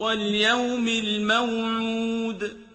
وَالْيَوْمِ الْمَوْعُودِ